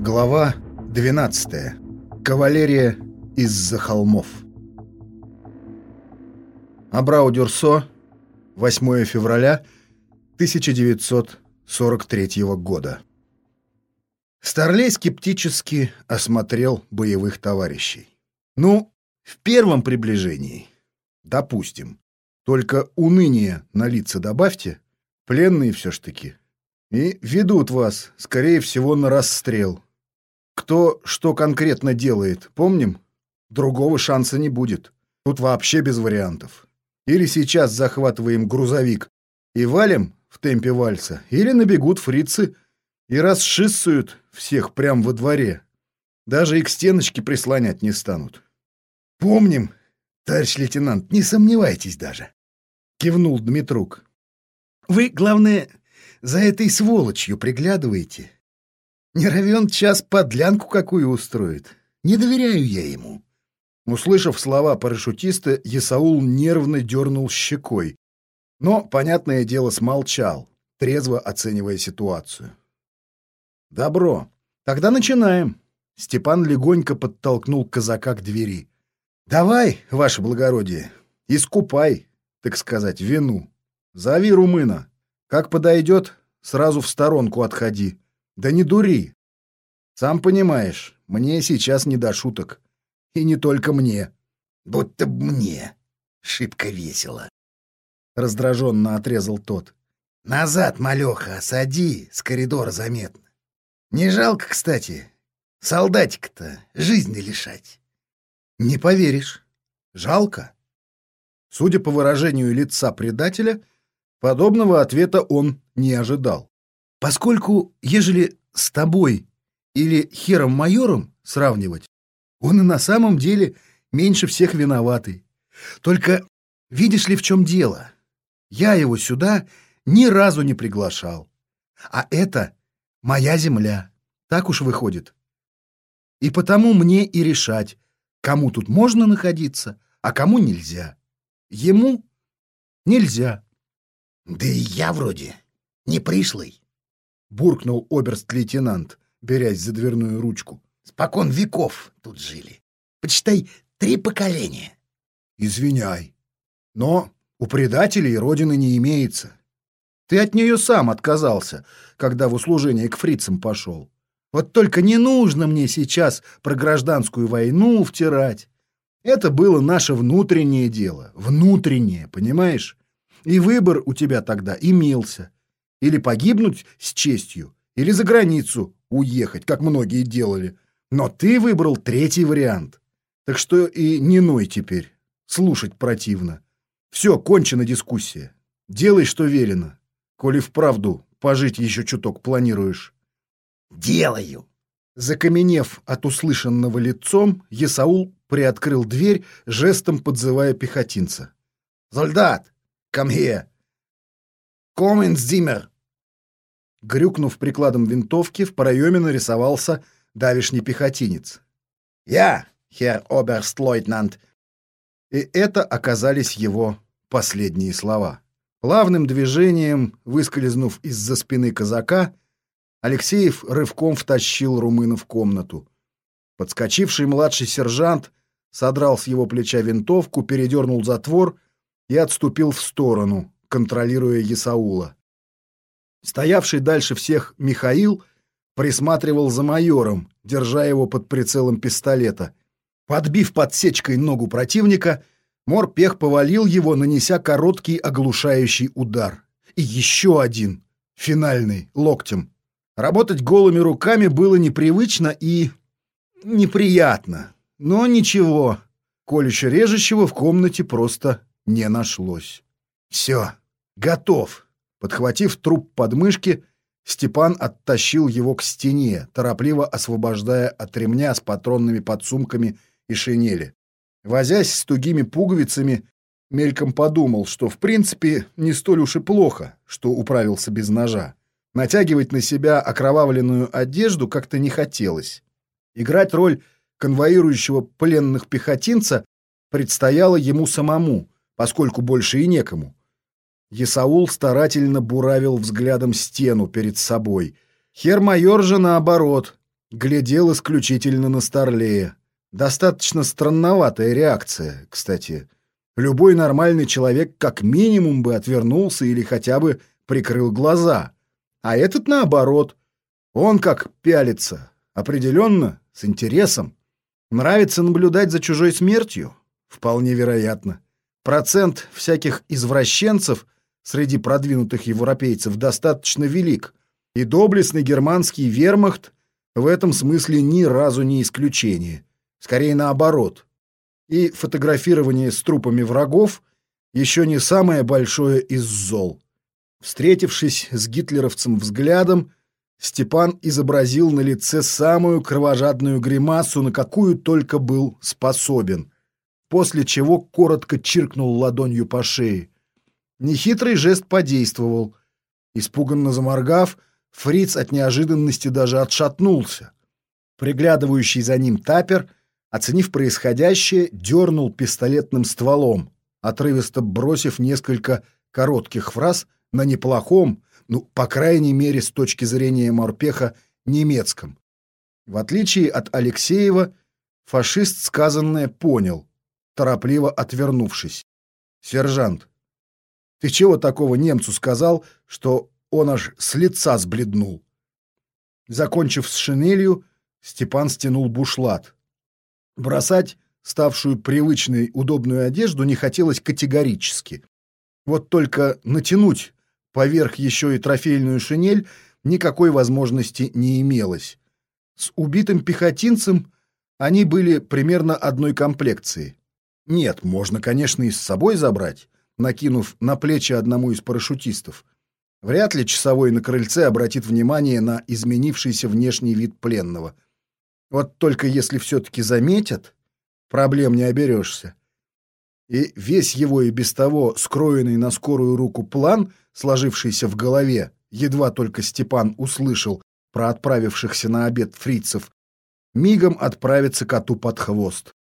Глава 12. Кавалерия из-за холмов. Абрау-Дюрсо, 8 февраля 1943 года. Старлей скептически осмотрел боевых товарищей. Ну, в первом приближении, допустим, только уныние на лица добавьте, пленные все ж таки, и ведут вас, скорее всего, на расстрел. Кто что конкретно делает, помним? Другого шанса не будет. Тут вообще без вариантов. Или сейчас захватываем грузовик и валим в темпе вальса, или набегут фрицы и расшиссуют всех прямо во дворе. Даже и к стеночке прислонять не станут. «Помним, товарищ лейтенант, не сомневайтесь даже», — кивнул Дмитрук. «Вы, главное, за этой сволочью приглядываете. Не равен час подлянку какую устроит. Не доверяю я ему. Услышав слова парашютиста, Есаул нервно дернул щекой. Но, понятное дело, смолчал, трезво оценивая ситуацию. «Добро. Тогда начинаем». Степан легонько подтолкнул казака к двери. «Давай, ваше благородие, искупай, так сказать, вину. Зови румына. Как подойдет, сразу в сторонку отходи. Да не дури. Сам понимаешь, мне сейчас не до шуток. И не только мне. Будто б мне. Шибко весело. Раздраженно отрезал тот. Назад, малеха, сади, с коридора заметно. Не жалко, кстати, солдатик-то жизни лишать. Не поверишь. Жалко. Судя по выражению лица предателя, подобного ответа он не ожидал. Поскольку, ежели с тобой или хером-майором сравнивать, он и на самом деле меньше всех виноватый. Только видишь ли, в чем дело? Я его сюда ни разу не приглашал. А это моя земля. Так уж выходит. И потому мне и решать, кому тут можно находиться, а кому нельзя. Ему нельзя. Да и я вроде не пришлый. — буркнул оберст-лейтенант, берясь за дверную ручку. «Спокон веков тут жили. Почитай, три поколения». «Извиняй, но у предателей родины не имеется. Ты от нее сам отказался, когда в услужение к фрицам пошел. Вот только не нужно мне сейчас про гражданскую войну втирать. Это было наше внутреннее дело. Внутреннее, понимаешь? И выбор у тебя тогда имелся. Или погибнуть с честью, или за границу уехать, как многие делали. Но ты выбрал третий вариант. Так что и не ной теперь. Слушать противно. Все, кончена дискуссия. Делай, что велено. Коли вправду пожить еще чуток планируешь. Делаю. Закаменев от услышанного лицом, Есаул приоткрыл дверь, жестом подзывая пехотинца. «Солдат, come here!» «Коммен Зиммер!» Грюкнув прикладом винтовки, в проеме нарисовался давишний пехотинец. «Я, хер оберст-лейтенант!» И это оказались его последние слова. Плавным движением, выскользнув из-за спины казака, Алексеев рывком втащил румына в комнату. Подскочивший младший сержант содрал с его плеча винтовку, передернул затвор и отступил в сторону, контролируя Исаула. Стоявший дальше всех Михаил присматривал за майором, держа его под прицелом пистолета. Подбив подсечкой ногу противника, Морпех повалил его, нанеся короткий оглушающий удар. И еще один, финальный, локтем. Работать голыми руками было непривычно и неприятно. Но ничего, колюще-режущего в комнате просто не нашлось. Все, готов. Подхватив труп подмышки, Степан оттащил его к стене, торопливо освобождая от ремня с патронными подсумками и шинели. Возясь с тугими пуговицами, мельком подумал, что в принципе не столь уж и плохо, что управился без ножа. Натягивать на себя окровавленную одежду как-то не хотелось. Играть роль конвоирующего пленных пехотинца предстояло ему самому, поскольку больше и некому. Есаул старательно буравил взглядом стену перед собой. Хер-майор же, наоборот, глядел исключительно на Старлея. Достаточно странноватая реакция, кстати. Любой нормальный человек как минимум бы отвернулся или хотя бы прикрыл глаза. А этот наоборот. Он как пялится. Определенно, с интересом. Нравится наблюдать за чужой смертью? Вполне вероятно. Процент всяких извращенцев среди продвинутых европейцев достаточно велик, и доблестный германский вермахт в этом смысле ни разу не исключение. Скорее наоборот. И фотографирование с трупами врагов еще не самое большое из зол. Встретившись с гитлеровцем взглядом, Степан изобразил на лице самую кровожадную гримасу, на какую только был способен, после чего коротко чиркнул ладонью по шее. Нехитрый жест подействовал. Испуганно заморгав, фриц от неожиданности даже отшатнулся. Приглядывающий за ним тапер, оценив происходящее, дернул пистолетным стволом, отрывисто бросив несколько коротких фраз на неплохом, ну, по крайней мере, с точки зрения морпеха, немецком. В отличие от Алексеева, фашист сказанное понял, торопливо отвернувшись. «Сержант, ты чего такого немцу сказал, что он аж с лица сбледнул?» Закончив с шинелью, Степан стянул бушлат. Бросать ставшую привычной удобную одежду не хотелось категорически. Вот только натянуть поверх еще и трофейную шинель никакой возможности не имелось. С убитым пехотинцем они были примерно одной комплекции. Нет, можно, конечно, и с собой забрать, накинув на плечи одному из парашютистов. Вряд ли часовой на крыльце обратит внимание на изменившийся внешний вид пленного. Вот только если все-таки заметят, проблем не оберешься и весь его и без того скроенный на скорую руку план, сложившийся в голове, едва только Степан услышал про отправившихся на обед фрицев, мигом отправится коту под хвост.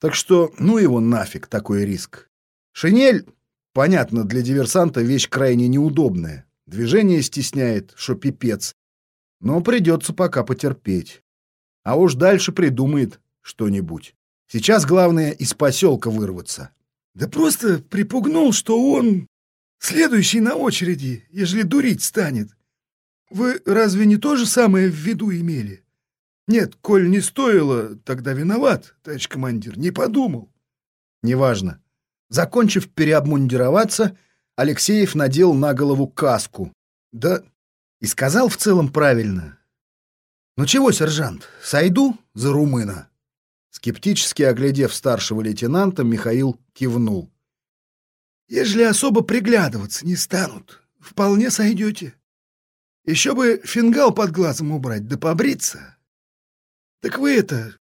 Так что ну его нафиг такой риск. Шинель, понятно, для диверсанта вещь крайне неудобная. Движение стесняет, что пипец. Но придется пока потерпеть. А уж дальше придумает что-нибудь. Сейчас главное из поселка вырваться. Да просто припугнул, что он следующий на очереди, ежели дурить станет. Вы разве не то же самое в виду имели? Нет, коль не стоило, тогда виноват, товарищ командир, не подумал. Неважно. Закончив переобмундироваться, Алексеев надел на голову каску. Да и сказал в целом правильно. «Ну чего, сержант, сойду за румына?» Скептически оглядев старшего лейтенанта, Михаил кивнул. «Ежели особо приглядываться не станут, вполне сойдете. Еще бы фингал под глазом убрать, да побриться. Так вы это,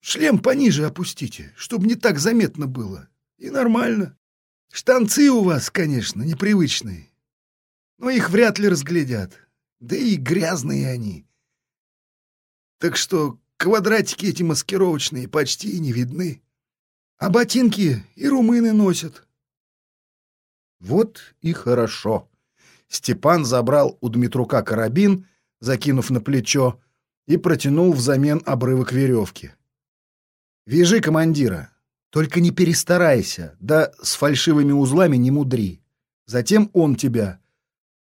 шлем пониже опустите, чтобы не так заметно было. И нормально. Штанцы у вас, конечно, непривычные. Но их вряд ли разглядят. Да и грязные они. Так что Квадратики эти маскировочные почти и не видны. А ботинки и румыны носят. Вот и хорошо. Степан забрал у Дмитрука карабин, закинув на плечо, и протянул взамен обрывок веревки. «Вяжи командира, только не перестарайся, да с фальшивыми узлами не мудри. Затем он тебя,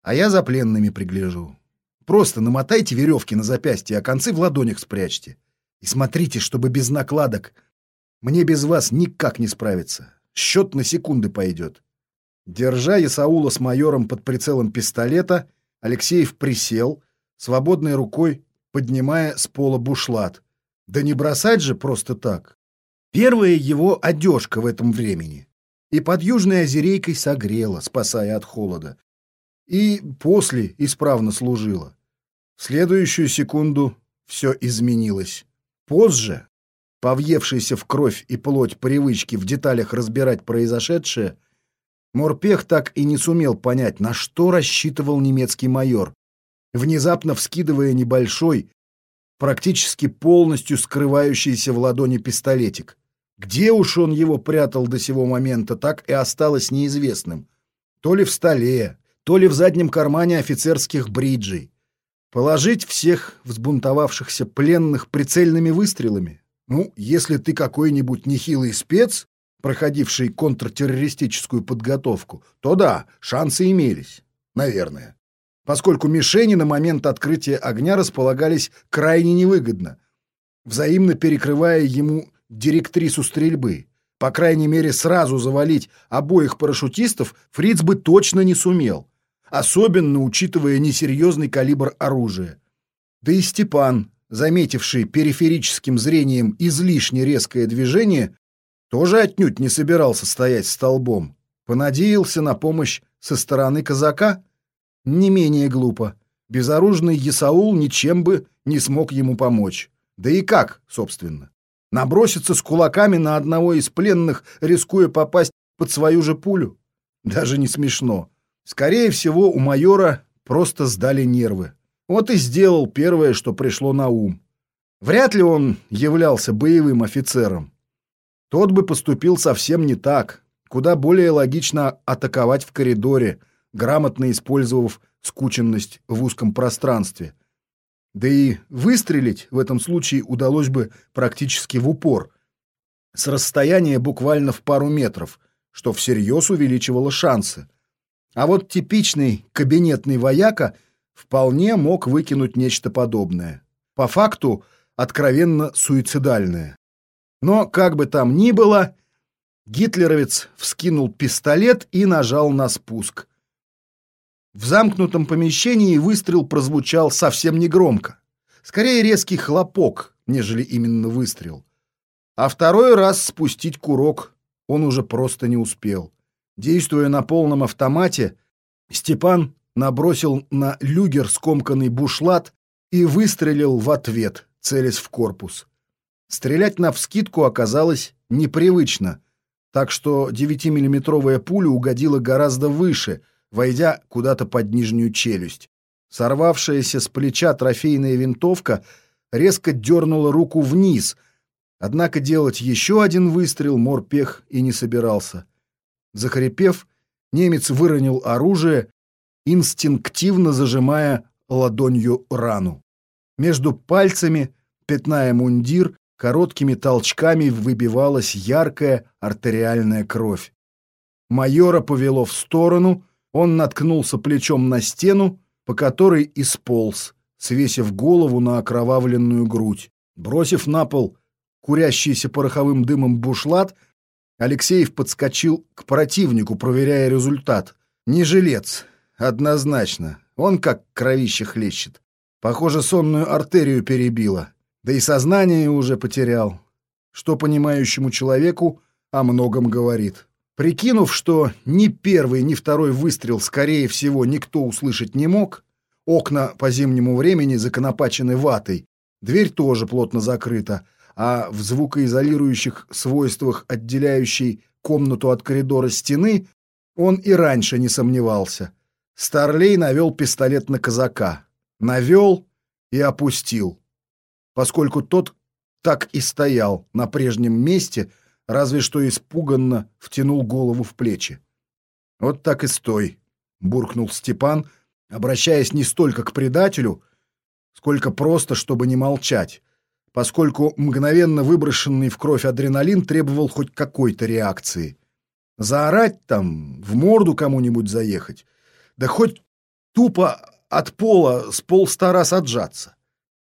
а я за пленными пригляжу». Просто намотайте веревки на запястье, а концы в ладонях спрячьте. И смотрите, чтобы без накладок. Мне без вас никак не справиться. Счет на секунды пойдет. Держа Исаула с майором под прицелом пистолета, Алексеев присел, свободной рукой поднимая с пола бушлат. Да не бросать же просто так. Первая его одежка в этом времени. И под южной озерейкой согрела, спасая от холода и после исправно служила. В следующую секунду все изменилось. Позже, повъевшийся в кровь и плоть привычки в деталях разбирать произошедшее, Морпех так и не сумел понять, на что рассчитывал немецкий майор, внезапно вскидывая небольшой, практически полностью скрывающийся в ладони пистолетик. Где уж он его прятал до сего момента, так и осталось неизвестным. То ли в столе, то ли в заднем кармане офицерских бриджей. Положить всех взбунтовавшихся пленных прицельными выстрелами? Ну, если ты какой-нибудь нехилый спец, проходивший контртеррористическую подготовку, то да, шансы имелись. Наверное. Поскольку мишени на момент открытия огня располагались крайне невыгодно, взаимно перекрывая ему директрису стрельбы. По крайней мере, сразу завалить обоих парашютистов Фриц бы точно не сумел особенно учитывая несерьезный калибр оружия. Да и Степан, заметивший периферическим зрением излишне резкое движение, тоже отнюдь не собирался стоять столбом. Понадеялся на помощь со стороны казака? Не менее глупо. Безоружный Есаул ничем бы не смог ему помочь. Да и как, собственно? Наброситься с кулаками на одного из пленных, рискуя попасть под свою же пулю? Даже не смешно. Скорее всего, у майора просто сдали нервы. Вот и сделал первое, что пришло на ум. Вряд ли он являлся боевым офицером. Тот бы поступил совсем не так. Куда более логично атаковать в коридоре, грамотно использовав скученность в узком пространстве. Да и выстрелить в этом случае удалось бы практически в упор, с расстояния буквально в пару метров, что всерьез увеличивало шансы. А вот типичный кабинетный вояка вполне мог выкинуть нечто подобное. По факту, откровенно суицидальное. Но, как бы там ни было, гитлеровец вскинул пистолет и нажал на спуск. В замкнутом помещении выстрел прозвучал совсем негромко. Скорее резкий хлопок, нежели именно выстрел. А второй раз спустить курок он уже просто не успел. Действуя на полном автомате, Степан набросил на люгер скомканный бушлат и выстрелил в ответ, целясь в корпус. Стрелять навскидку оказалось непривычно, так что 9-миллиметровая пуля угодила гораздо выше, войдя куда-то под нижнюю челюсть. Сорвавшаяся с плеча трофейная винтовка резко дернула руку вниз, однако делать еще один выстрел морпех и не собирался. Захрипев, немец выронил оружие, инстинктивно зажимая ладонью рану. Между пальцами, пятная мундир, короткими толчками выбивалась яркая артериальная кровь. Майора повело в сторону, он наткнулся плечом на стену, по которой исполз, свесив голову на окровавленную грудь. Бросив на пол курящийся пороховым дымом бушлат, Алексеев подскочил к противнику, проверяя результат. Не жилец, однозначно. Он как кровище хлещет. Похоже, сонную артерию перебило. Да и сознание уже потерял. Что понимающему человеку о многом говорит. Прикинув, что ни первый, ни второй выстрел, скорее всего, никто услышать не мог, окна по зимнему времени законопачены ватой, дверь тоже плотно закрыта, а в звукоизолирующих свойствах, отделяющей комнату от коридора стены, он и раньше не сомневался. Старлей навел пистолет на казака. Навел и опустил, поскольку тот так и стоял на прежнем месте, разве что испуганно втянул голову в плечи. «Вот так и стой», — буркнул Степан, обращаясь не столько к предателю, сколько просто, чтобы не молчать поскольку мгновенно выброшенный в кровь адреналин требовал хоть какой-то реакции. Заорать там, в морду кому-нибудь заехать, да хоть тупо от пола с полста раз отжаться.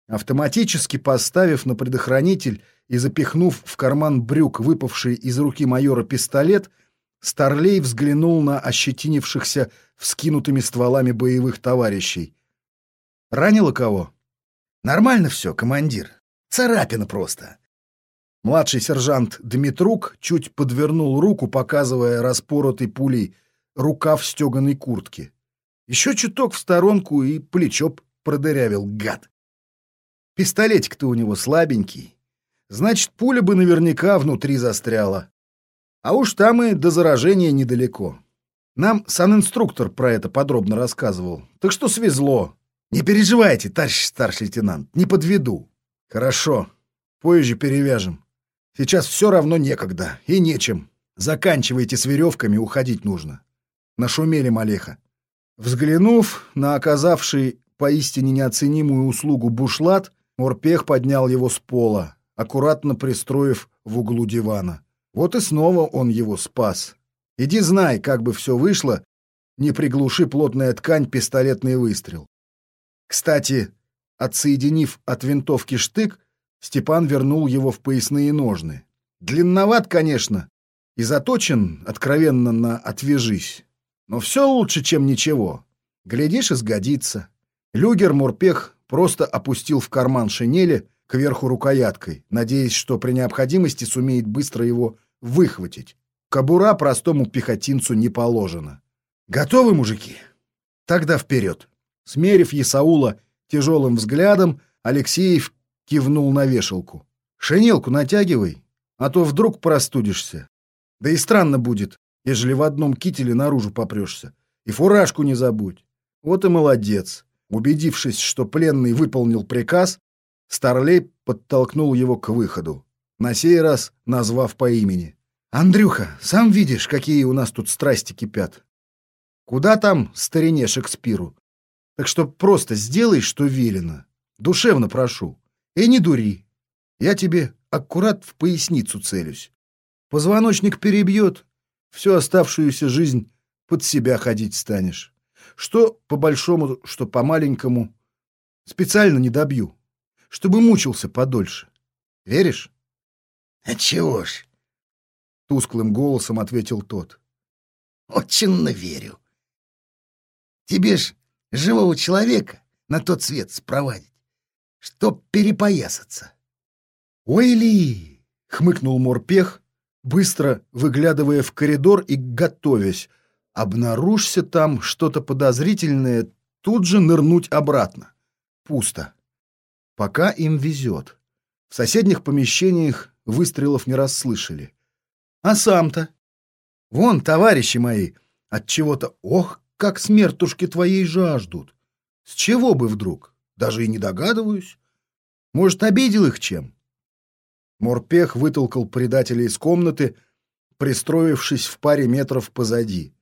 Автоматически поставив на предохранитель и запихнув в карман брюк выпавший из руки майора пистолет, Старлей взглянул на ощетинившихся вскинутыми стволами боевых товарищей. «Ранило кого?» «Нормально все, командир. Царапина просто. Младший сержант Дмитрук чуть подвернул руку, показывая распоротой пулей рукав стеганой куртки. Еще чуток в сторонку и плечо продырявил, гад. Пистолетик-то у него слабенький. Значит, пуля бы наверняка внутри застряла. А уж там и до заражения недалеко. Нам санинструктор про это подробно рассказывал. Так что свезло. Не переживайте, товарищ старший лейтенант, не подведу. Хорошо, позже перевяжем. Сейчас все равно некогда и нечем. Заканчивайте с веревками, уходить нужно. Нашумели Малеха. Взглянув на оказавший поистине неоценимую услугу бушлат, Морпех поднял его с пола, аккуратно пристроив в углу дивана. Вот и снова он его спас. Иди знай, как бы все вышло, не приглуши плотная ткань пистолетный выстрел. Кстати, отсоединив от винтовки штык, Степан вернул его в поясные ножны. Длинноват, конечно, и заточен откровенно на «отвяжись». Но все лучше, чем ничего. Глядишь, и сгодится. Люгер Мурпех просто опустил в карман шинели кверху рукояткой, надеясь, что при необходимости сумеет быстро его выхватить. Кобура простому пехотинцу не положена. Готовы, мужики? Тогда вперед. Смерив Есаула тяжелым взглядом, Алексеев кивнул на вешалку. Шинелку натягивай, а то вдруг простудишься. Да и странно будет, ежели в одном кителе наружу попрешься. И фуражку не забудь. Вот и молодец. Убедившись, что пленный выполнил приказ, Старлей подтолкнул его к выходу, на сей раз назвав по имени. «Андрюха, сам видишь, какие у нас тут страсти кипят. Куда там старине Шекспиру? Так что просто сделай, что велено. Душевно прошу. И не дури. Я тебе аккурат в поясницу целюсь. Позвоночник перебьет, всю оставшуюся жизнь под себя ходить станешь. Что по большому, что по маленькому. Специально не добью, чтобы мучился подольше. Веришь? — А чего ж? — тусклым голосом ответил тот. — Очень верю. Тебе ж живого человека на тот свет спровадить, чтоб перепоясаться. — Ой ли! — хмыкнул Морпех, быстро выглядывая в коридор и готовясь, обнаружься там что-то подозрительное, тут же нырнуть обратно. Пусто. Пока им везет. В соседних помещениях выстрелов не расслышали. А сам-то? Вон, товарищи мои, от чего-то, ох, как смертушки твоей жаждут. С чего бы вдруг? Даже и не догадываюсь. Может, обидел их чем? Морпех вытолкал предателя из комнаты, пристроившись в паре метров позади.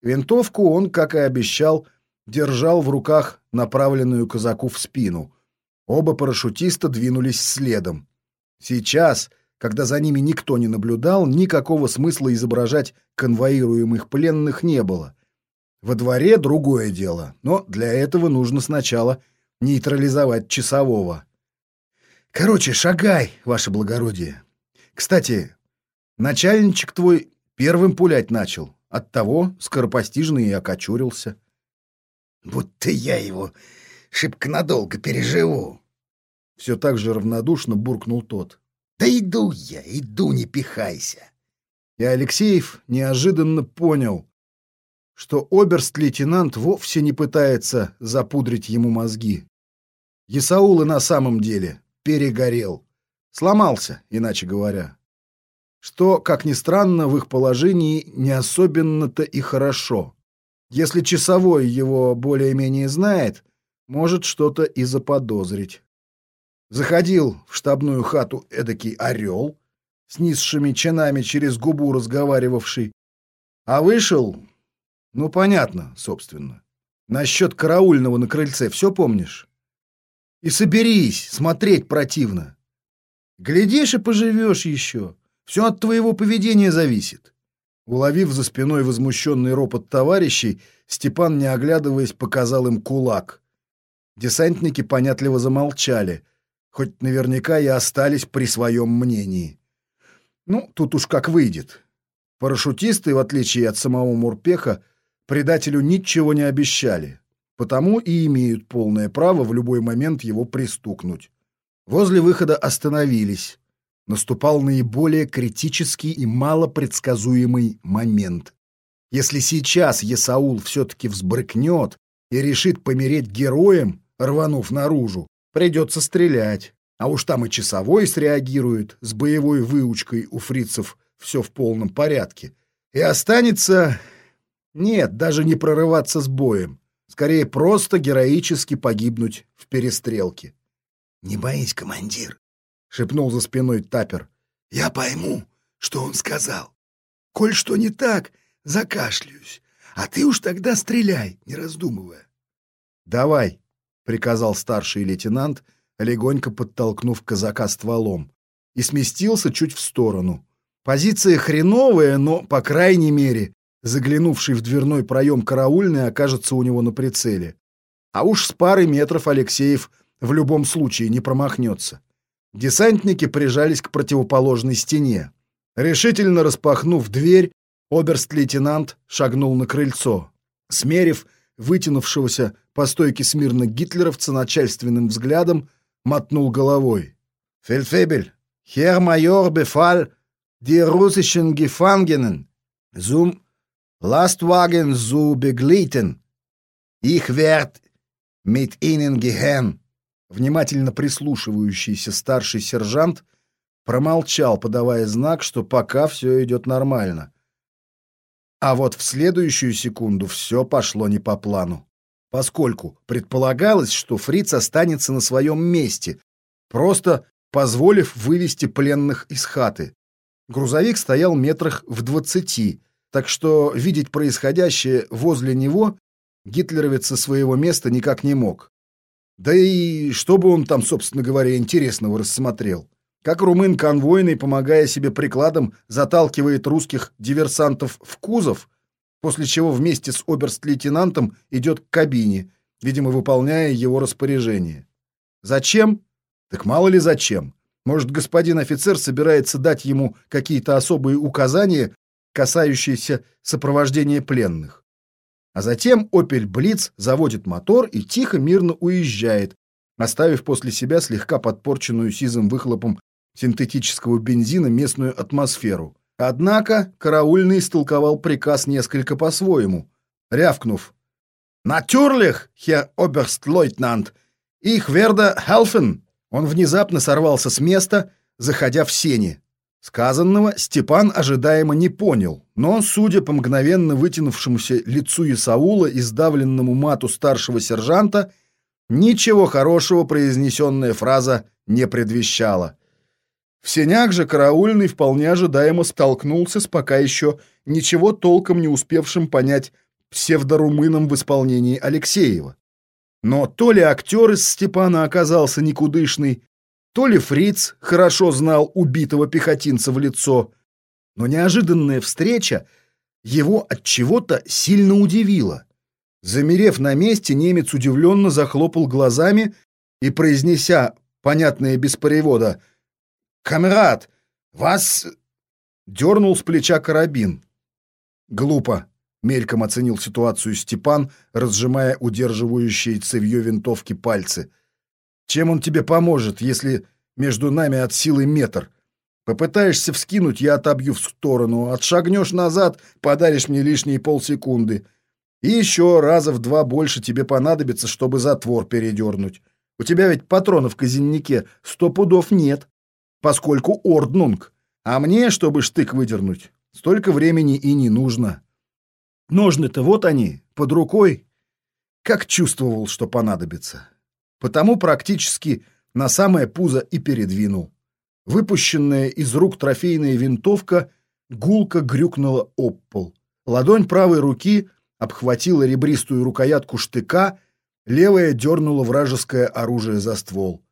Винтовку он, как и обещал, держал в руках направленную казаку в спину. Оба парашютиста двинулись следом. Сейчас, когда за ними никто не наблюдал, никакого смысла изображать конвоируемых пленных не было. Во дворе другое дело, но для этого нужно сначала нейтрализовать часового. Короче, шагай, ваше благородие. Кстати, начальничек твой первым пулять начал. Оттого скоропостижно и окочурился. Будто я его шибко надолго переживу. Все так же равнодушно буркнул тот. Да иду я, иду, не пихайся. И Алексеев неожиданно понял, что оберст-лейтенант вовсе не пытается запудрить ему мозги. Исаул и на самом деле перегорел. Сломался, иначе говоря. Что, как ни странно, в их положении не особенно-то и хорошо. Если часовой его более-менее знает, может что-то и заподозрить. Заходил в штабную хату эдакий орел, с низшими чинами через губу разговаривавший, а вышел, ну, понятно, собственно. Насчет караульного на крыльце все помнишь? И соберись, смотреть противно. Глядишь и поживешь еще. Все от твоего поведения зависит. Уловив за спиной возмущенный ропот товарищей, Степан, не оглядываясь, показал им кулак. Десантники понятливо замолчали, хоть наверняка и остались при своем мнении. Ну, тут уж как выйдет. Парашютисты, в отличие от самого Мурпеха, предателю ничего не обещали потому и имеют полное право в любой момент его пристукнуть. Возле выхода остановились. Наступал наиболее критический и малопредсказуемый момент. Если сейчас Есаул все-таки взбрыкнет и решит помереть героем, рванув наружу, придется стрелять. А уж там и часовой среагирует, с боевой выучкой у фрицев все в полном порядке. И останется... Нет, даже не прорываться с боем. Скорее, просто героически погибнуть в перестрелке. — Не боись, командир, — шепнул за спиной Тапер. — Я пойму, что он сказал. Коль что не так, закашляюсь. А ты уж тогда стреляй, не раздумывая. — Давай, — приказал старший лейтенант, легонько подтолкнув казака стволом, и сместился чуть в сторону. Позиция хреновая, но, по крайней мере, заглянувший в дверной проем караульный окажется у него на прицеле. А уж с пары метров Алексеев в любом случае не промахнется. Десантники прижались к противоположной стене. Решительно распахнув дверь, оберст-лейтенант шагнул на крыльцо. Смерив вытянувшегося по стойке смирно гитлеровца начальственным взглядом, мотнул головой. «Фельдфебель, Herr Major befahl die russischen Gefangenen zum Lastwagen zu begleiten. Ich werd mit ihnen gehen». Внимательно прислушивающийся старший сержант промолчал, подавая знак, что пока все идет нормально. А вот в следующую секунду все пошло не по плану, поскольку предполагалось, что фриц останется на своем месте, просто позволив вывести пленных из хаты. Грузовик стоял метрах в двадцати, так что видеть происходящее возле него гитлеровец со своего места никак не мог. Да и что бы он там, собственно говоря, интересного рассмотрел? Как румын конвойный, помогая себе прикладом, заталкивает русских диверсантов в кузов, после чего вместе с оберст-лейтенантом идет к кабине, видимо, выполняя его распоряжение. Зачем? Так мало ли зачем. Может, господин офицер собирается дать ему какие-то особые указания, касающиеся сопровождения пленных. А затем «Опель Блиц» заводит мотор и тихо мирно уезжает, оставив после себя слегка подпорченную сизым выхлопом синтетического бензина местную атмосферу. Однако караульный истолковал приказ несколько по-своему, рявкнув «Натюрлих, хер оберст-лейтенант, их верда helfen!» Он внезапно сорвался с места, заходя в сени. Сказанного Степан ожидаемо не понял, но, судя по мгновенно вытянувшемуся лицу Исаула и сдавленному мату старшего сержанта, ничего хорошего произнесенная фраза не предвещала. В сенях же караульный вполне ожидаемо столкнулся с пока еще ничего толком не успевшим понять псевдорумыном в исполнении Алексеева. Но то ли актер из Степана оказался никудышный, то ли фриц хорошо знал убитого пехотинца в лицо, но неожиданная встреча его от чего-то сильно удивила. Замерев на месте, немец удивленно захлопал глазами и, произнеся, понятное без перевода, «Камерат, вас...» дернул с плеча карабин. Глупо. Мельком оценил ситуацию Степан, разжимая удерживающие цевьё винтовки пальцы. «Чем он тебе поможет, если между нами от силы метр? Попытаешься вскинуть, я отобью в сторону. Отшагнешь назад, подаришь мне лишние полсекунды. И еще раза в два больше тебе понадобится, чтобы затвор передернуть. У тебя ведь патронов к казеннике сто пудов нет, поскольку орднунг. А мне, чтобы штык выдернуть, столько времени и не нужно». Ножны-то вот они, под рукой. Как чувствовал, что понадобится. Потому практически на самое пузо и передвинул. Выпущенная из рук трофейная винтовка гулко грюкнула об пол. Ладонь правой руки обхватила ребристую рукоятку штыка, левая дернула вражеское оружие за ствол.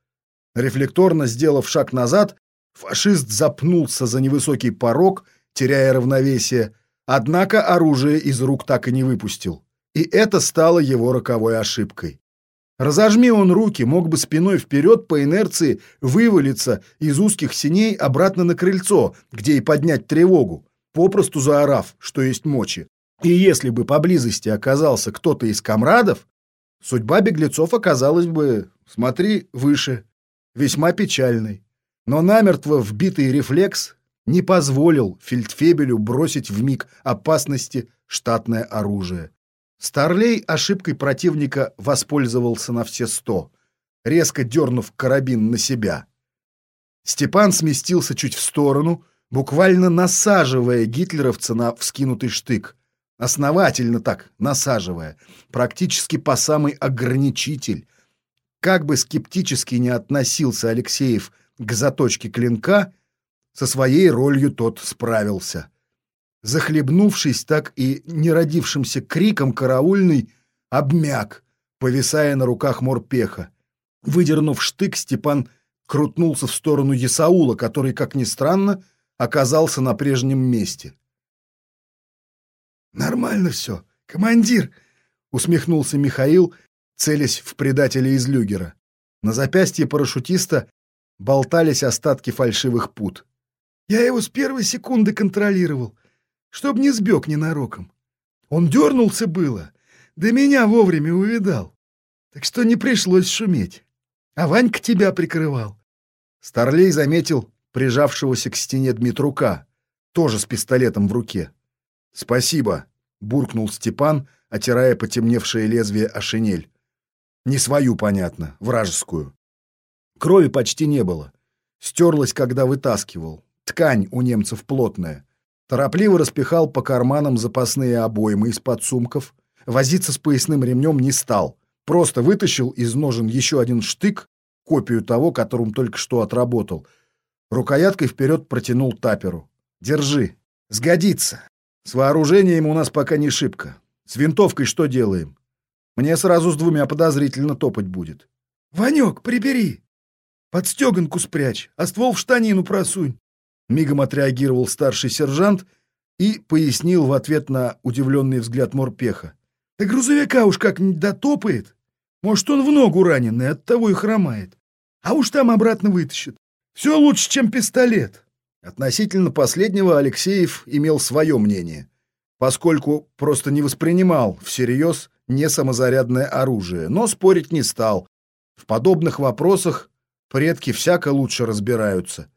Рефлекторно сделав шаг назад, фашист запнулся за невысокий порог, теряя равновесие, Однако оружие из рук так и не выпустил. И это стало его роковой ошибкой. Разожми он руки, мог бы спиной вперед по инерции вывалиться из узких синей обратно на крыльцо, где и поднять тревогу, попросту заорав, что есть мочи. И если бы поблизости оказался кто-то из комрадов, судьба беглецов оказалась бы, смотри, выше, весьма печальной. Но намертво вбитый рефлекс не позволил фельдфебелю бросить в миг опасности штатное оружие. Старлей ошибкой противника воспользовался на все сто, резко дернув карабин на себя. Степан сместился чуть в сторону, буквально насаживая гитлеровца на вскинутый штык. Основательно так, насаживая, практически по самый ограничитель. Как бы скептически не относился Алексеев к заточке клинка, со своей ролью тот справился. Захлебнувшись так и не родившимся криком, караульный обмяк, повисая на руках морпеха. Выдернув штык, Степан крутнулся в сторону Есаула, который, как ни странно, оказался на прежнем месте. «Нормально все, командир!» — усмехнулся Михаил, целясь в предателя из люгера. На запястье парашютиста болтались остатки фальшивых пут. «Я его с первой секунды контролировал, чтоб не сбег ненароком. Он дернулся было, да меня вовремя увидал, так что не пришлось шуметь. А Ванька тебя прикрывал». Старлей заметил прижавшегося к стене Дмитрука, тоже с пистолетом в руке. «Спасибо», — буркнул Степан, отирая потемневшее лезвие о шинель. Не свою, понятно, вражескую. Крови почти не было. Стерлась, когда вытаскивал. Ткань у немцев плотная. Торопливо распихал по карманам запасные обоймы из-под сумков. Возиться с поясным ремнем не стал. Просто вытащил из ножен еще один штык, копию того, которым только что отработал. Рукояткой вперед протянул таперу. «Держи. Сгодится. С вооружением у нас пока не шибко. С винтовкой что делаем? Мне сразу с двумя подозрительно топать будет. «Ванек, прибери! Под стеганку спрячь, а ствол в штанину просунь!» Мигом отреагировал старший сержант и пояснил в ответ на удивленный взгляд морпеха. «Да грузовика уж как-нибудь дотопает. Может, он в ногу раненый, оттого и хромает. А уж там обратно вытащит. Все лучше, чем пистолет». Относительно последнего Алексеев имел свое мнение, поскольку просто не воспринимал всерьез не самозарядное оружие, но спорить не стал. В подобных вопросах предки всяко лучше разбираются.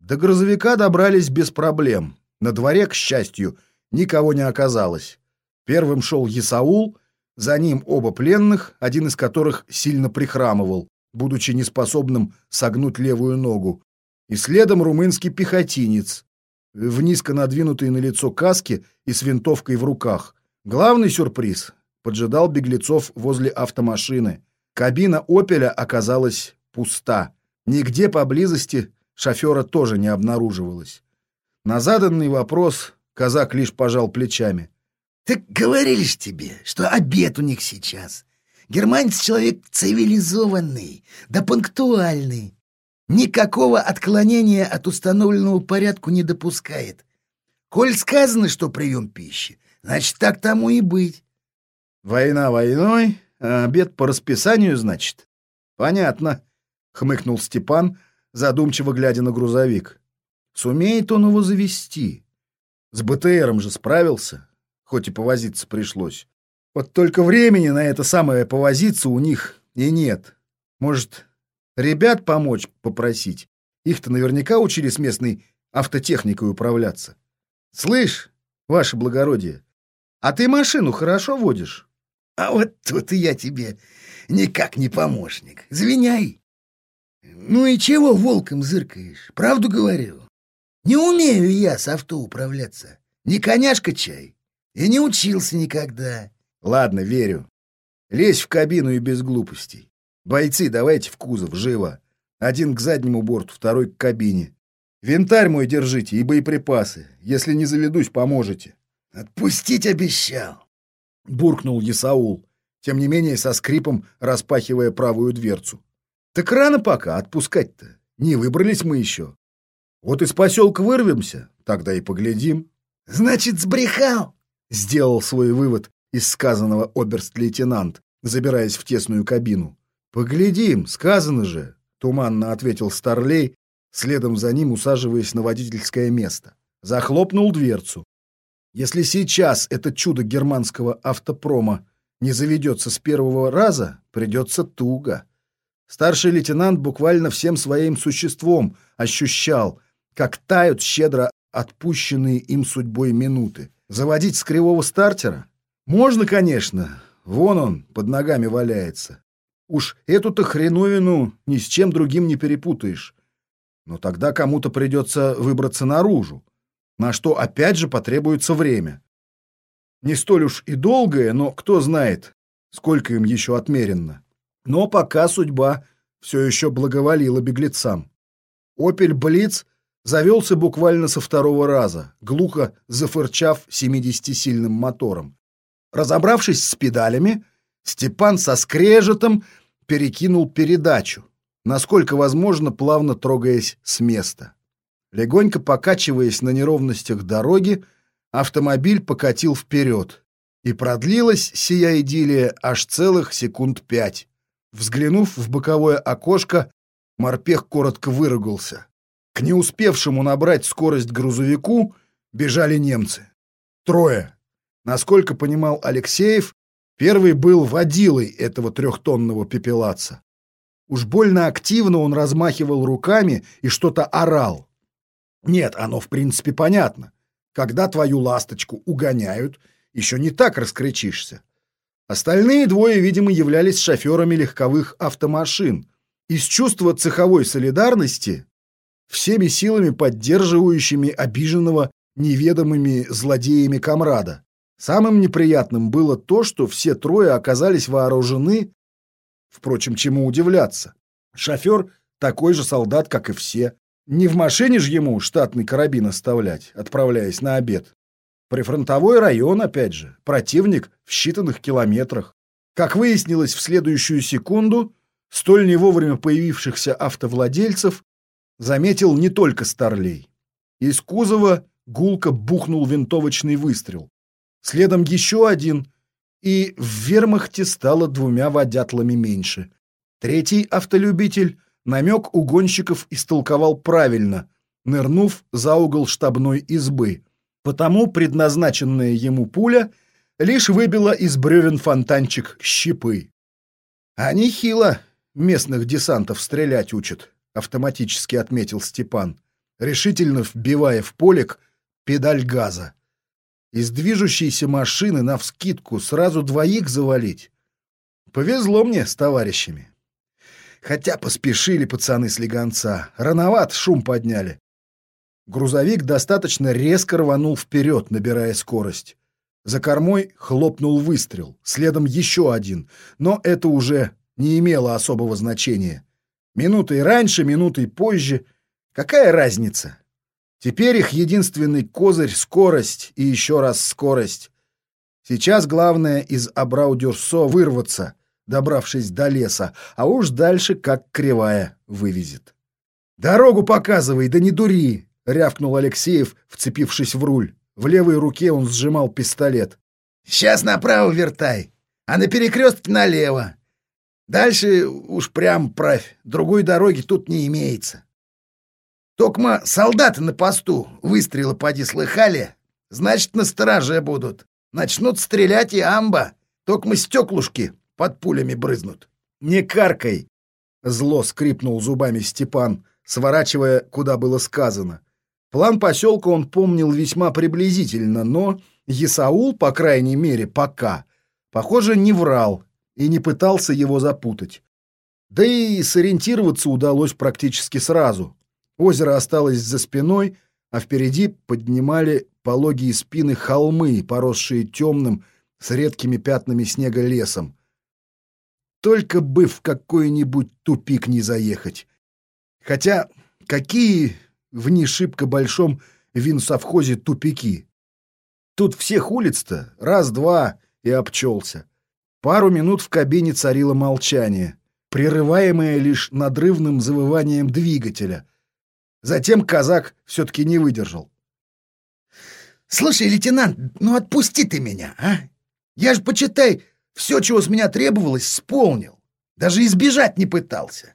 До грузовика добрались без проблем. На дворе, к счастью, никого не оказалось. Первым шел Есаул, за ним оба пленных, один из которых сильно прихрамывал, будучи неспособным согнуть левую ногу, и следом румынский пехотинец, в низко надвинутой на лицо каске и с винтовкой в руках. Главный сюрприз поджидал беглецов возле автомашины. Кабина «Опеля» оказалась пуста. Нигде поблизости шофера тоже не обнаруживалось. На заданный вопрос казак лишь пожал плечами. «Так говорили ж тебе, что обед у них сейчас. Германец человек цивилизованный, да пунктуальный. Никакого отклонения от установленного порядку не допускает. Коль сказано, что прием пищи, значит, так тому и быть. Война войной, а обед по расписанию, значит? Понятно, хмыкнул Степан, задумчиво глядя на грузовик. Сумеет он его завести. С БТРом же справился, хоть и повозиться пришлось. Вот только времени на это самое повозиться у них и нет. Может, ребят помочь попросить? Их-то наверняка учили с местной автотехникой управляться. Слышь, ваше благородие, а ты машину хорошо водишь? А вот тут и я тебе никак не помощник. Звеняй. Ну и чего волком зыркаешь? Правду говорю. Не умею я с авто управляться. Не коняшка чай. И не учился никогда. Ладно, верю. Лезь в кабину и без глупостей. Бойцы, давайте в кузов, живо. Один к заднему борту, второй к кабине. Винтарь мой держите и боеприпасы. Если не заведусь, поможете. Отпустить обещал буркнул Есаул, тем не менее со скрипом распахивая правую дверцу. Так рано пока, отпускать-то. Не выбрались мы еще. Вот из поселка вырвемся, тогда и поглядим. Значит, сбрехал, сделал свой вывод из сказанного оберст-лейтенант, забираясь в тесную кабину. Поглядим, сказано же, туманно ответил Старлей, следом за ним усаживаясь на водительское место. Захлопнул дверцу. Если сейчас это чудо германского автопрома не заведется с первого раза, придется туго. Старший лейтенант буквально всем своим существом ощущал, как тают щедро отпущенные им судьбой минуты. Заводить с кривого стартера? Можно, конечно. Вон он, под ногами валяется. Уж эту-то хреновину ни с чем другим не перепутаешь. Но тогда кому-то придется выбраться наружу на что опять же потребуется время. Не столь уж и долгое, но кто знает, сколько им еще отмерено. Но пока судьба все еще благоволила беглецам. «Опель Блиц» завелся буквально со второго раза, глухо зафырчав 70-сильным мотором. Разобравшись с педалями, Степан со скрежетом перекинул передачу, насколько возможно, плавно трогаясь с места. Легонько покачиваясь на неровностях дороги, автомобиль покатил вперед, и продлилась сия идиллия аж целых секунд пять. Взглянув в боковое окошко, морпех коротко выругался. К не успевшему набрать скорость грузовику бежали немцы. Трое. Насколько понимал Алексеев, первый был водилой этого трехтонного пепелаца. Уж больно активно он размахивал руками и что-то орал. Нет, оно в принципе понятно. Когда твою ласточку угоняют, еще не так раскричишься. Остальные двое, видимо, являлись шоферами легковых автомашин. Из чувства цеховой солидарности, всеми силами поддерживающими обиженного неведомыми злодеями комрада. Самым неприятным было то, что все трое оказались вооружены, впрочем, чему удивляться. Шофер такой же солдат, как и все. Не в машине же ему штатный карабин оставлять, отправляясь на обед. Прифронтовой район, опять же, противник в считанных километрах. Как выяснилось в следующую секунду, столь не вовремя появившихся автовладельцев заметил не только Старлей. Из кузова гулко бухнул винтовочный выстрел. Следом еще один, и в вермахте стало двумя водятлами меньше. Третий автолюбитель намек угонщиков истолковал правильно, нырнув за угол штабной избы — потому предназначенная ему пуля лишь выбила из бревен фонтанчик щепы. «Они хило местных десантов стрелять учат», — автоматически отметил Степан, решительно вбивая в полик педаль газа. Из движущейся машины навскидку сразу двоих завалить. Повезло мне с товарищами. Хотя поспешили пацаны с легонца, рановат шум подняли. Грузовик достаточно резко рванул вперед, набирая скорость. За кормой хлопнул выстрел, следом еще один, но это уже не имело особого значения. Минутой раньше, минутой позже. Какая разница? Теперь их единственный козырь — скорость и еще раз скорость. Сейчас главное из Абрау-Дюрсо вырваться, добравшись до леса, а уж дальше как кривая вывезет. «Дорогу показывай, да не дури!» Рявкнул Алексеев, вцепившись в руль. В левой руке он сжимал пистолет. «Сейчас направо вертай, а на перекрестке налево. Дальше уж прям правь, другой дороги тут не имеется. Токма солдаты на посту, выстрелы поди слыхали, значит, на страже будут. Начнут стрелять и амба, токма стеклушки под пулями брызнут». «Не каркай!» — зло скрипнул зубами Степан, сворачивая, куда было сказано. План поселка он помнил весьма приблизительно, но Есаул, по крайней мере, пока, похоже, не врал и не пытался его запутать. Да и сориентироваться удалось практически сразу. Озеро осталось за спиной, а впереди поднимали пологие спины холмы, поросшие темным, с редкими пятнами снега лесом. Только бы в какой-нибудь тупик не заехать. Хотя какие в не шибко большом винсовхозе тупики. Тут всех улиц-то раз-два и обчелся. Пару минут в кабине царило молчание, прерываемое лишь надрывным завыванием двигателя. Затем казак все-таки не выдержал. «Слушай, лейтенант, ну отпусти ты меня, а? Я же, почитай, все, чего с меня требовалось, исполнил. Даже избежать не пытался».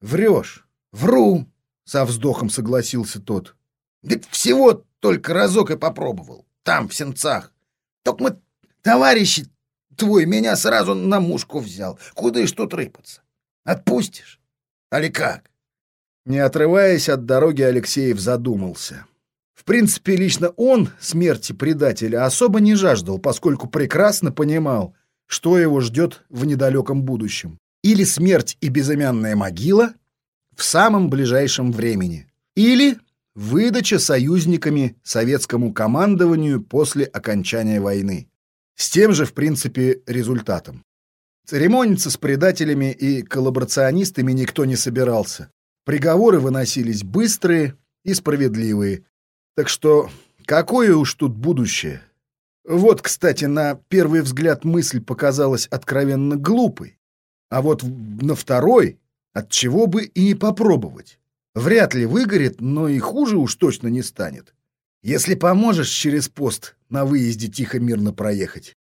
«Врешь». «Вру. Со вздохом согласился тот. Да всего только разок и попробовал. Там, в сенцах. Только мы, товарищи твой, меня сразу на мушку взял. Куда и что рыпаться? Отпустишь? Али как? Не отрываясь от дороги, Алексеев задумался. В принципе, лично он смерти предателя особо не жаждал, поскольку прекрасно понимал, что его ждет в недалеком будущем. Или смерть и безымянная могила, в самом ближайшем времени. Или выдача союзниками советскому командованию после окончания войны. С тем же, в принципе, результатом. Церемониться с предателями и коллаборационистами никто не собирался. Приговоры выносились быстрые и справедливые. Так что какое уж тут будущее? Вот, кстати, на первый взгляд мысль показалась откровенно глупой. А вот на второй, от чего бы и не попробовать. Вряд ли выгорит, но и хуже уж точно не станет. Если поможешь через пост на выезде тихо-мирно проехать,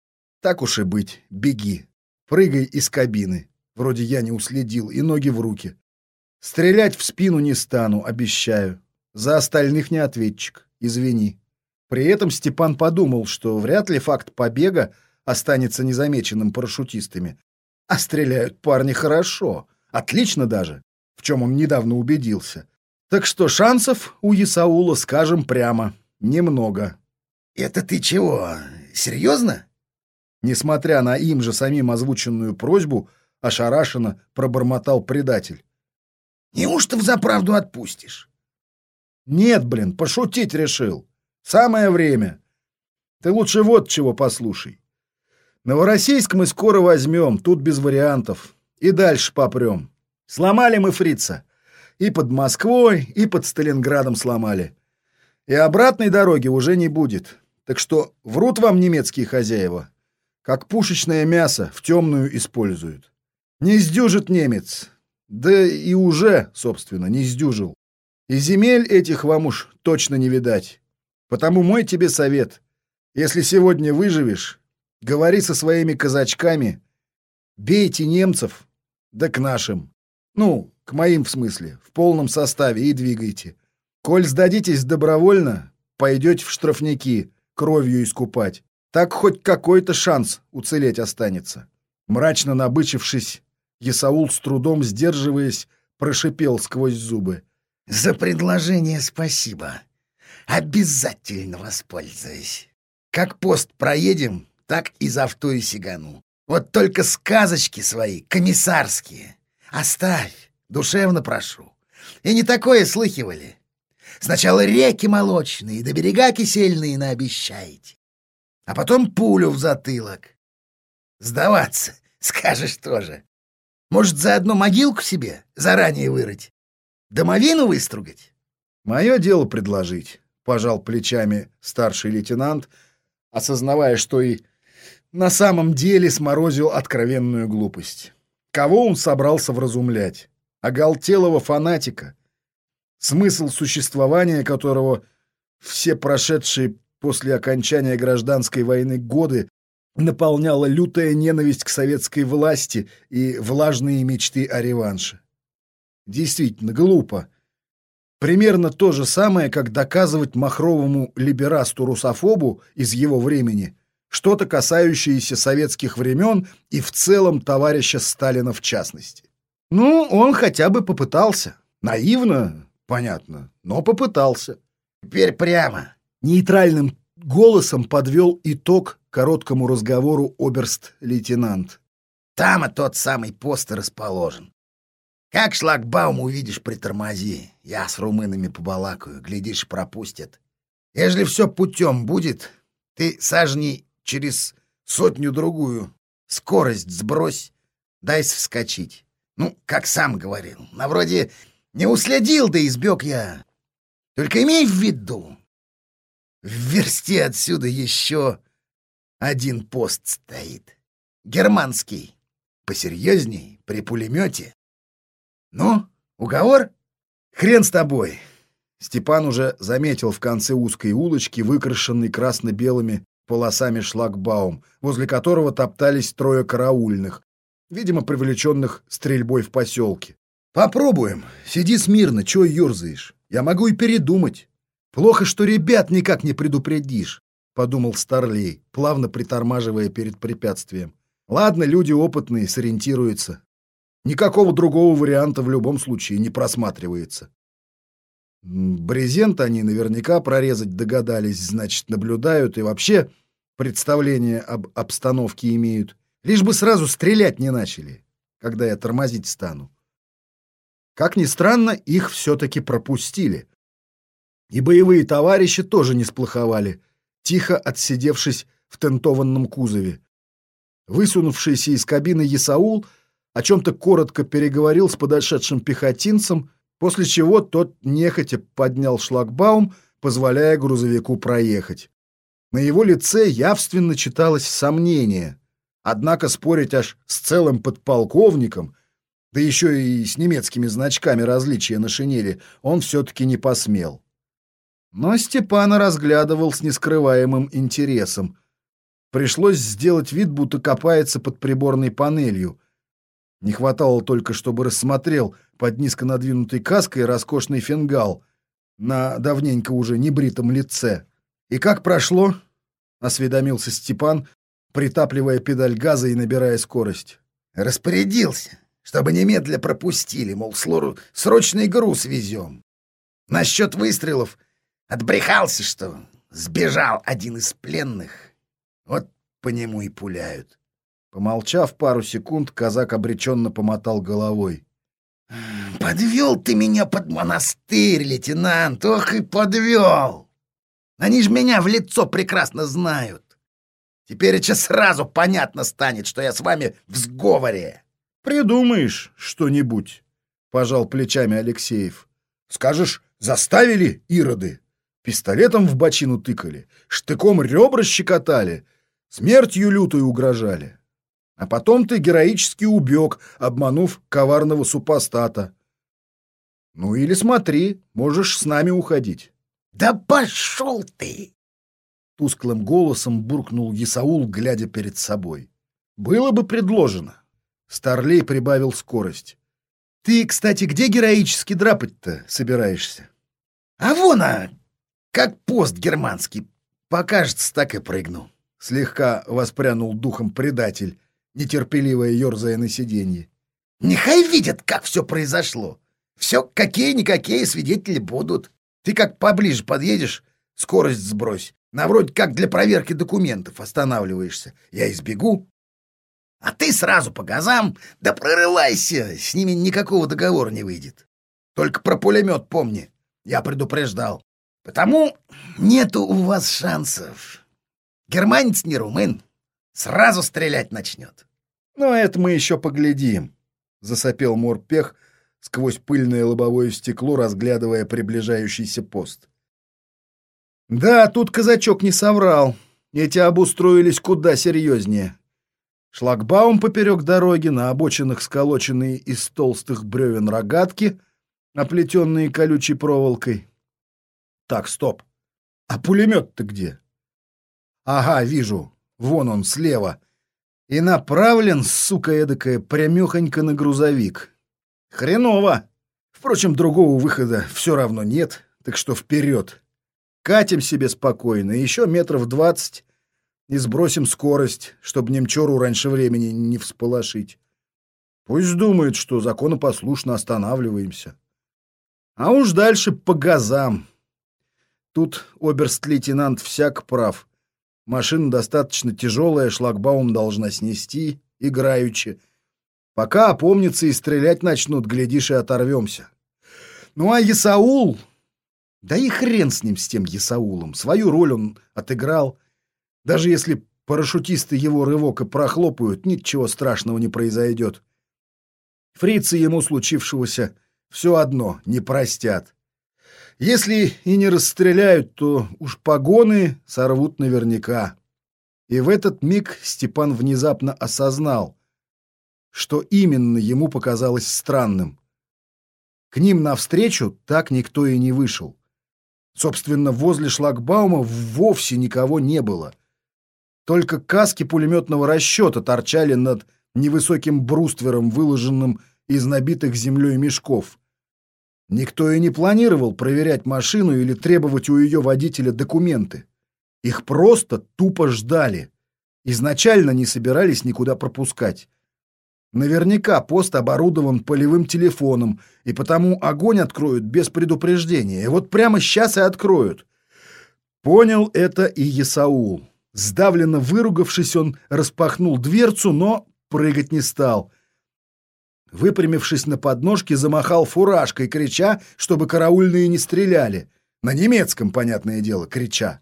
так уж и быть, беги, прыгай из кабины. Вроде я не уследил, и ноги в руки. Стрелять в спину не стану, обещаю. За остальных не ответчик, извини. При этом Степан подумал, что вряд ли факт побега останется незамеченным парашютистами. А стреляют парни хорошо, отлично даже, в чем он недавно убедился. Так что шансов у Исаула, скажем прямо, немного. «Это ты чего, серьезно?» Несмотря на им же самим озвученную просьбу, ошарашенно пробормотал предатель. «Неужто взаправду отпустишь?» «Нет, блин, пошутить решил. Самое время. Ты лучше вот чего послушай. Новороссийск мы скоро возьмем, тут без вариантов. И дальше попрем. Сломали мы фрица. И под Москвой, и под Сталинградом сломали. И обратной дороги уже не будет. Так что врут вам немецкие хозяева. Как пушечное мясо в темную используют. Не сдюжит немец. Да и уже, собственно, не сдюжил. И земель этих вам уж точно не видать. Потому мой тебе совет. Если сегодня выживешь, говори со своими казачками, бейте немцев, да к нашим. Ну, к моим в смысле, в полном составе и двигайте. Коль сдадитесь добровольно, пойдете в штрафники, кровью искупать. Так хоть какой-то шанс уцелеть останется. Мрачно набычившись, Есаул с трудом сдерживаясь, прошипел сквозь зубы. «За предложение спасибо. Обязательно воспользуюсь. Как пост проедем, так и за авто и сигану. Вот только сказочки свои, комиссарские, оставь, душевно прошу. И не такое слыхивали. Сначала реки молочные, до да берега кисельные наобещаете а потом пулю в затылок. Сдаваться, скажешь тоже. Может, заодно могилку себе заранее вырыть? Домовину выстругать? Мое дело предложить, — пожал плечами старший лейтенант, осознавая, что и на самом деле сморозил откровенную глупость. Кого он собрался вразумлять? Оголтелого фанатика, смысл существования которого все прошедшие после окончания гражданской войны годы наполняла лютая ненависть к советской власти и влажные мечты о реванше. Действительно, глупо. Примерно то же самое, как доказывать махровому либерасту-русофобу из его времени что-то касающееся советских времен и в целом товарища Сталина в частности. Ну, он хотя бы попытался. Наивно, понятно, но попытался. Теперь прямо нейтральным голосом подвел итог короткому разговору оберст-лейтенант. Там и тот самый пост расположен. Как шлагбаум увидишь, притормози. Я с румынами побалакаю, глядишь, пропустят. Ежели все путем будет, ты сажней через сотню-другую скорость сбрось, дай вскочить. Ну, как сам говорил, на вроде не уследил, да избег я. Только имей в виду, в версте отсюда еще один пост стоит. Германский. Посерьезней, при пулемете. Ну, уговор? Хрен с тобой. Степан уже заметил в конце узкой улочки, выкрашенный красно-белыми полосами шлагбаум, возле которого топтались трое караульных, видимо, привлеченных стрельбой в поселке. «Попробуем. Сиди смирно, чего ерзаешь? Я могу и передумать». «Плохо, что ребят никак не предупредишь», — подумал Старлей, плавно притормаживая перед препятствием. «Ладно, люди опытные, сориентируются. Никакого другого варианта в любом случае не просматривается». Брезент они наверняка прорезать догадались, значит, наблюдают и вообще представление об обстановке имеют. Лишь бы сразу стрелять не начали, когда я тормозить стану. Как ни странно, их все-таки пропустили — и боевые товарищи тоже не сплоховали, тихо отсидевшись в тентованном кузове. Высунувшийся из кабины Есаул о чем-то коротко переговорил с подошедшим пехотинцем, после чего тот нехотя поднял шлагбаум, позволяя грузовику проехать. На его лице явственно читалось сомнение. Однако спорить аж с целым подполковником, да еще и с немецкими значками различия на шинели, он все-таки не посмел. Но Степана разглядывал с нескрываемым интересом. Пришлось сделать вид, будто копается под приборной панелью. Не хватало только, чтобы рассмотрел под низко надвинутой каской роскошный фингал на давненько уже небритом лице. «И как прошло?» — осведомился Степан, притапливая педаль газа и набирая скорость. «Распорядился, чтобы немедля пропустили, мол, слору срочный груз везем. Насчет выстрелов отбрехался, что сбежал один из пленных. Вот по нему и пуляют». Помолчав пару секунд, казак обреченно помотал головой. «Подвел ты меня под монастырь, лейтенант, ох и подвел! Они ж меня в лицо прекрасно знают. Теперь еще сразу понятно станет, что я с вами в сговоре». «Придумаешь что-нибудь», — пожал плечами Алексеев. «Скажешь, заставили ироды? Пистолетом в бочину тыкали, штыком ребра щекотали, смертью лютую угрожали. А потом ты героически убег, обманув коварного супостата. Ну или смотри, можешь с нами уходить». «Да пошел ты!» Тусклым голосом буркнул Исаул, глядя перед собой. «Было бы предложено». Старлей прибавил скорость. «Ты, кстати, где героически драпать-то собираешься?» «А вон, а, как пост германский. Покажется, так и прыгну». Слегка воспрянул духом предатель, нетерпеливо ерзая на сиденье. «Нехай видят, как все произошло. Все какие-никакие свидетели будут. Ты как поближе подъедешь, скорость сбрось. На вроде как для проверки документов останавливаешься. Я избегу. А ты сразу по газам, да прорывайся, с ними никакого договора не выйдет. Только про пулемет помни, я предупреждал. Потому нету у вас шансов. Германец не румын, сразу стрелять начнет. Но это мы еще поглядим, — засопел морпех сквозь пыльное лобовое стекло, разглядывая приближающийся пост. Да, тут казачок не соврал. Эти обустроились куда серьезнее. Шлагбаум поперек дороги, на обочинах сколоченные из толстых бревен рогатки, оплетенные колючей проволокой. Так, стоп. А пулемет-то где? Ага, вижу. Вон он, слева. И направлен, сука эдакая, прямехонько на грузовик. Хреново. Впрочем, другого выхода все равно нет, так что вперед. Катим себе спокойно, еще метров двадцать, и сбросим скорость, чтобы немчору раньше времени не всполошить. Пусть думает, что законопослушно останавливаемся. А уж дальше по газам. Тут оберст-лейтенант всяк прав. Машина достаточно тяжелая, шлагбаум должна снести, играючи. Пока опомнится и стрелять начнут, глядишь, и оторвемся. Ну а Исаул... Да и хрен с ним, с тем Исаулом. Свою роль он отыграл. Даже если парашютисты его рывок и прохлопают, ничего страшного не произойдет. Фрицы ему случившегося все одно не простят. Если и не расстреляют, то уж погоны сорвут наверняка. И в этот миг Степан внезапно осознал, что именно ему показалось странным. К ним навстречу так никто и не вышел. Собственно, возле шлагбаума вовсе никого не было — только каски пулеметного расчета торчали над невысоким бруствером, выложенным из набитых землей мешков. Никто и не планировал проверять машину или требовать у ее водителя документы. Их просто тупо ждали. Изначально не собирались никуда пропускать. Наверняка пост оборудован полевым телефоном, и потому огонь откроют без предупреждения. И вот прямо сейчас и откроют. Понял это и Есаул. Сдавленно выругавшись, он распахнул дверцу, но прыгать не стал. Выпрямившись на подножке, замахал фуражкой, крича, чтобы караульные не стреляли. На немецком, понятное дело, крича.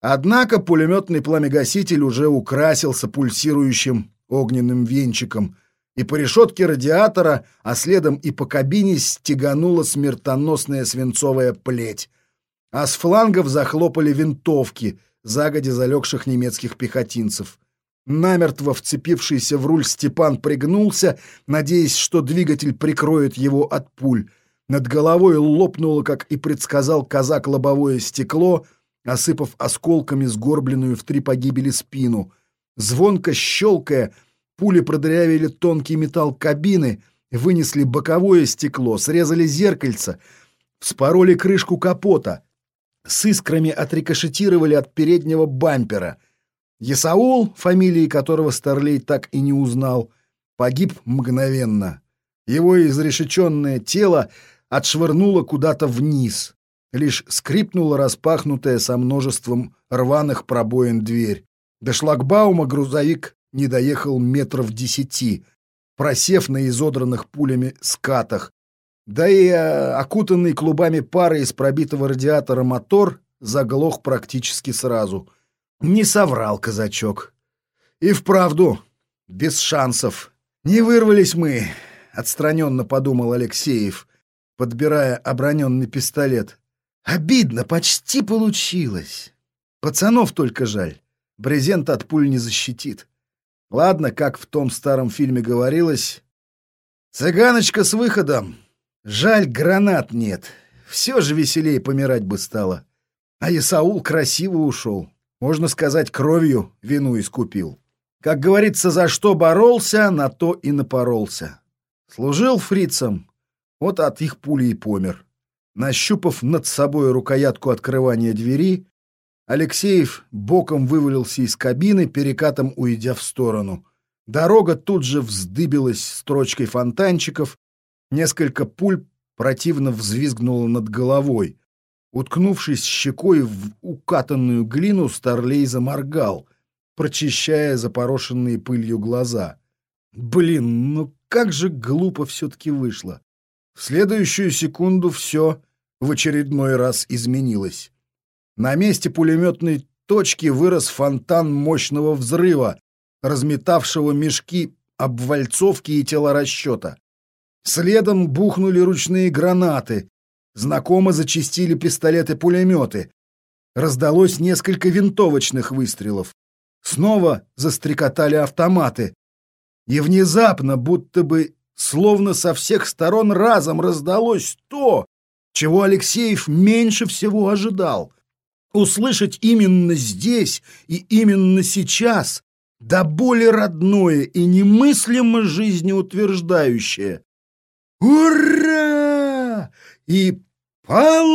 Однако пулеметный пламегаситель уже украсился пульсирующим огненным венчиком, и по решетке радиатора, а следом и по кабине стеганула смертоносная свинцовая плеть. А с флангов захлопали винтовки — загоди залегших немецких пехотинцев. Намертво вцепившийся в руль Степан пригнулся, надеясь, что двигатель прикроет его от пуль. Над головой лопнуло, как и предсказал казак, лобовое стекло, осыпав осколками сгорбленную в три погибели спину. Звонко щелкая, пули продырявили тонкий металл кабины, вынесли боковое стекло, срезали зеркальце, вспороли крышку капота, с искрами отрикошетировали от переднего бампера — Есаул, фамилии которого Старлей так и не узнал, погиб мгновенно. Его изрешеченное тело отшвырнуло куда-то вниз. Лишь скрипнула распахнутая со множеством рваных пробоин дверь. До шлагбаума грузовик не доехал метров десяти, просев на изодранных пулями скатах. Да и э, окутанный клубами пары из пробитого радиатора мотор заглох практически сразу — не соврал казачок. И вправду, без шансов. Не вырвались мы, отстраненно подумал Алексеев, подбирая оброненный пистолет. Обидно, почти получилось. Пацанов только жаль. Брезент от пуль не защитит. Ладно, как в том старом фильме говорилось. Цыганочка с выходом. Жаль, гранат нет. Все же веселее помирать бы стало. А Исаул красиво ушел можно сказать, кровью вину искупил. Как говорится, за что боролся, на то и напоролся. Служил фрицам, вот от их пули и помер. Нащупав над собой рукоятку открывания двери, Алексеев боком вывалился из кабины, перекатом уйдя в сторону. Дорога тут же вздыбилась строчкой фонтанчиков, несколько пуль противно взвизгнуло над головой. Уткнувшись щекой в укатанную глину, Старлей заморгал, прочищая запорошенные пылью глаза. Блин, ну как же глупо все-таки вышло. В следующую секунду все в очередной раз изменилось. На месте пулеметной точки вырос фонтан мощного взрыва, разметавшего мешки обвальцовки и телорасчета. Следом бухнули ручные гранаты, Знакомо зачистили пистолеты-пулеметы. Раздалось несколько винтовочных выстрелов. Снова застрекотали автоматы. И внезапно, будто бы словно со всех сторон разом раздалось то, чего Алексеев меньше всего ожидал. Услышать именно здесь и именно сейчас да более родное и немыслимо жизнеутверждающее. «Ура!» И «Полундра!»